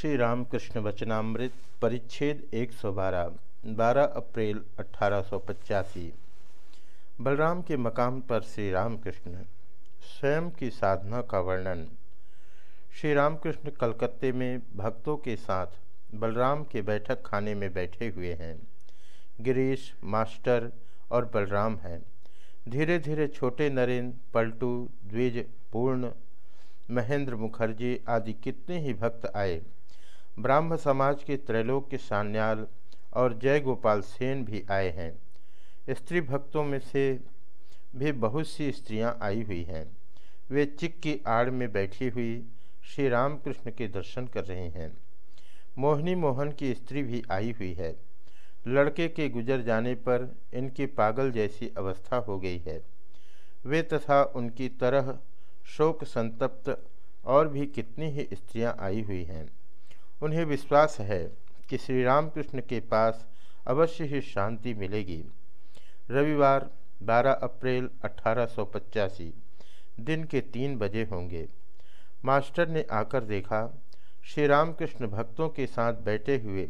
श्री रामकृष्ण वचनामृत परिच्छेद 112 12 अप्रैल अठारह सौ पचासी। बलराम के मकाम पर श्री रामकृष्ण स्वयं की साधना का वर्णन। श्री रामकृष्ण कलकत्ते में भक्तों के साथ बलराम के बैठक खाने में बैठे हुए हैं। गिरीश, मास्टर और बलराम हैं। धीरे धीरे छोटे नरेंद्र पलटू, द्विज, पूर्ण, महेंद्र मुखर्जी आदि कितने ही भक्त आए। ब्राह्म समाज के त्रैलोक्य सान्याल और जय गोपाल सेन भी आए हैं। स्त्री भक्तों में से भी बहुत सी स्त्रियाँ आई हुई हैं। वे चिक की आड़ में बैठी हुई श्री रामकृष्ण के दर्शन कर रहे हैं। मोहिनी मोहन की स्त्री भी आई हुई है। लड़के के गुजर जाने पर इनकी पागल जैसी अवस्था हो गई है। वे तथा उनकी तरह शोक संतप्त और भी कितनी ही स्त्रियाँ आई हुई हैं। उन्हें विश्वास है कि श्री रामकृष्ण के पास अवश्य ही शांति मिलेगी। रविवार 12 अप्रैल अठारह सौ पचासी, दिन के तीन बजे होंगे। मास्टर ने आकर देखा श्री रामकृष्ण भक्तों के साथ बैठे हुए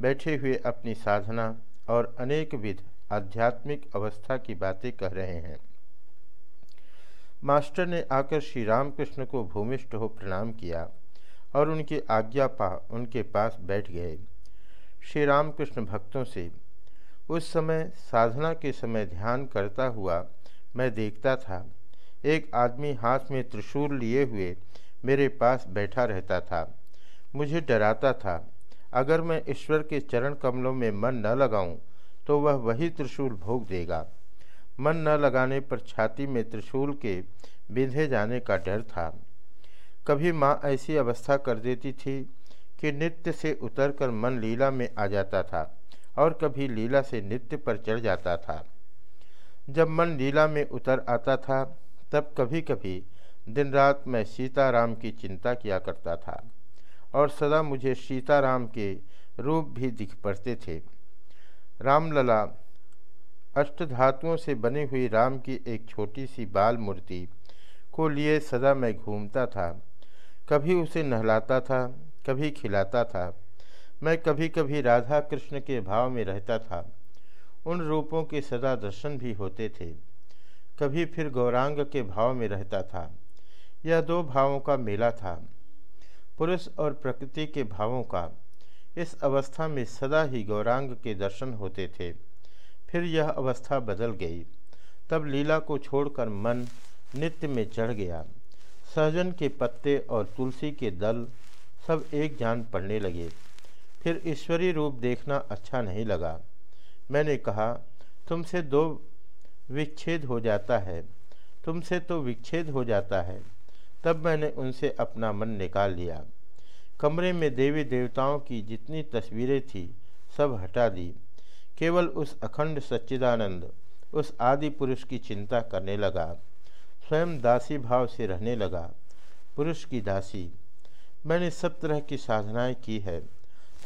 बैठे हुए अपनी साधना और अनेक विध आध्यात्मिक अवस्था की बातें कह रहे हैं। मास्टर ने आकर श्री रामकृष्ण को भूमिष्ठ हो प्रणाम किया। और उनकी आज्ञा पा, उनके पास बैठ गए। श्री रामकृष्ण भक्तों से, उस समय साधना के समय ध्यान करता हुआ मैं देखता था, एक आदमी हाथ में त्रिशूल लिए हुए मेरे पास बैठा रहता था। मुझे डराता था, अगर मैं ईश्वर के चरण कमलों में मन न लगाऊँ तो वह वही त्रिशूल भोग देगा। मन न लगाने पर छाती में त्रिशूल के बिंधे जाने का डर था। कभी माँ ऐसी अवस्था कर देती थी कि नित्य से उतरकर मन लीला में आ जाता था और कभी लीला से नित्य पर चढ़ जाता था। जब मन लीला में उतर आता था, तब कभी कभी दिन रात मैं सीताराम की चिंता किया करता था और सदा मुझे सीताराम के रूप भी दिख पड़ते थे। रामलला अष्टधातुओं से बनी हुई राम की एक छोटी सी बाल मूर्ति को लिए सदा मैं घूमता था। कभी उसे नहलाता था, कभी खिलाता था। मैं कभी कभी राधा कृष्ण के भाव में रहता था। उन रूपों के सदा दर्शन भी होते थे। कभी फिर गौरांग के भाव में रहता था। यह दो भावों का मेला था, पुरुष और प्रकृति के भावों का। इस अवस्था में सदा ही गौरांग के दर्शन होते थे। फिर यह अवस्था बदल गई। तब लीला को छोड़कर मन नित्य में चढ़ गया। सहजन के पत्ते और तुलसी के दल सब एक जान पड़ने लगे। फिर ईश्वरी रूप देखना अच्छा नहीं लगा। मैंने कहा, तुमसे दो विच्छेद हो जाता है। तुमसे तो विच्छेद हो जाता है। तब मैंने उनसे अपना मन निकाल लिया। कमरे में देवी देवताओं की जितनी तस्वीरें थी, सब हटा दी। केवल उस अखंड सच्चिदानंद, उस आदि पुरुष की चिंता करने लगा। स्वयं दासी भाव से रहने लगा, पुरुष की दासी। मैंने सब तरह की साधनाएँ की है।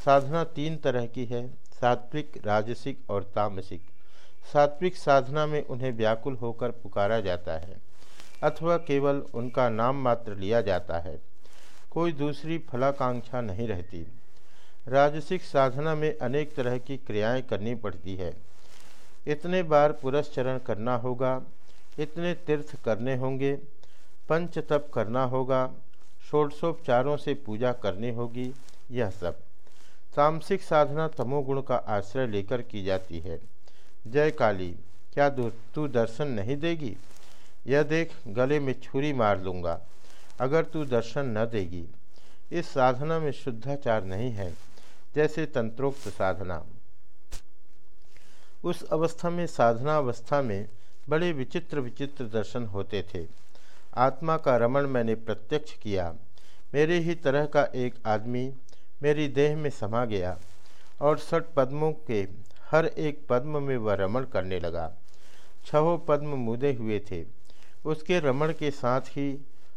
साधना तीन तरह की है, सात्विक, राजसिक और तामसिक। सात्विक साधना में उन्हें व्याकुल होकर पुकारा जाता है, अथवा केवल उनका नाम मात्र लिया जाता है। कोई दूसरी फलाकांक्षा नहीं रहती। राजसिक साधना में अनेक तरह की क्रियाएँ करनी पड़ती है। इतने बार पुरस्चरण करना होगा इतने तीर्थ करने होंगे, पंच तप करना होगा षोडशोपचारों से पूजा करनी होगी, यह सब। तामसिक साधना तमोगुण का आश्रय लेकर की जाती है। जय काली, क्या तू दर्शन नहीं देगी? यह देख गले में छुरी मार लूँगा, अगर तू दर्शन न देगी। इस साधना में शुद्धाचार नहीं है, जैसे तंत्रोक्त साधना। उस अवस्था में साधना अवस्था में बड़े विचित्र विचित्र दर्शन होते थे। आत्मा का रमण मैंने प्रत्यक्ष किया। मेरे ही तरह का एक आदमी मेरी देह में समा गया और सठ पद्मों के हर एक पद्म में वह रमण करने लगा। छहों पद्म मुदे हुए थे। उसके रमण के साथ ही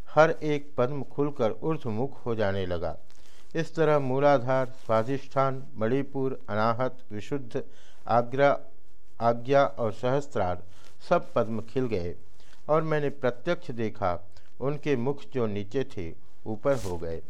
हर एक पद्म खुलकर ऊर्धमुख हो जाने लगा। इस तरह मूलाधार, स्वाधिष्ठान, मणिपुर, अनाहत, विशुद्ध, आग्रा, आज्ञा और सहस्त्रार सब पद्म खिल गए और मैंने प्रत्यक्ष देखा, उनके मुख जो नीचे थे, ऊपर हो गए।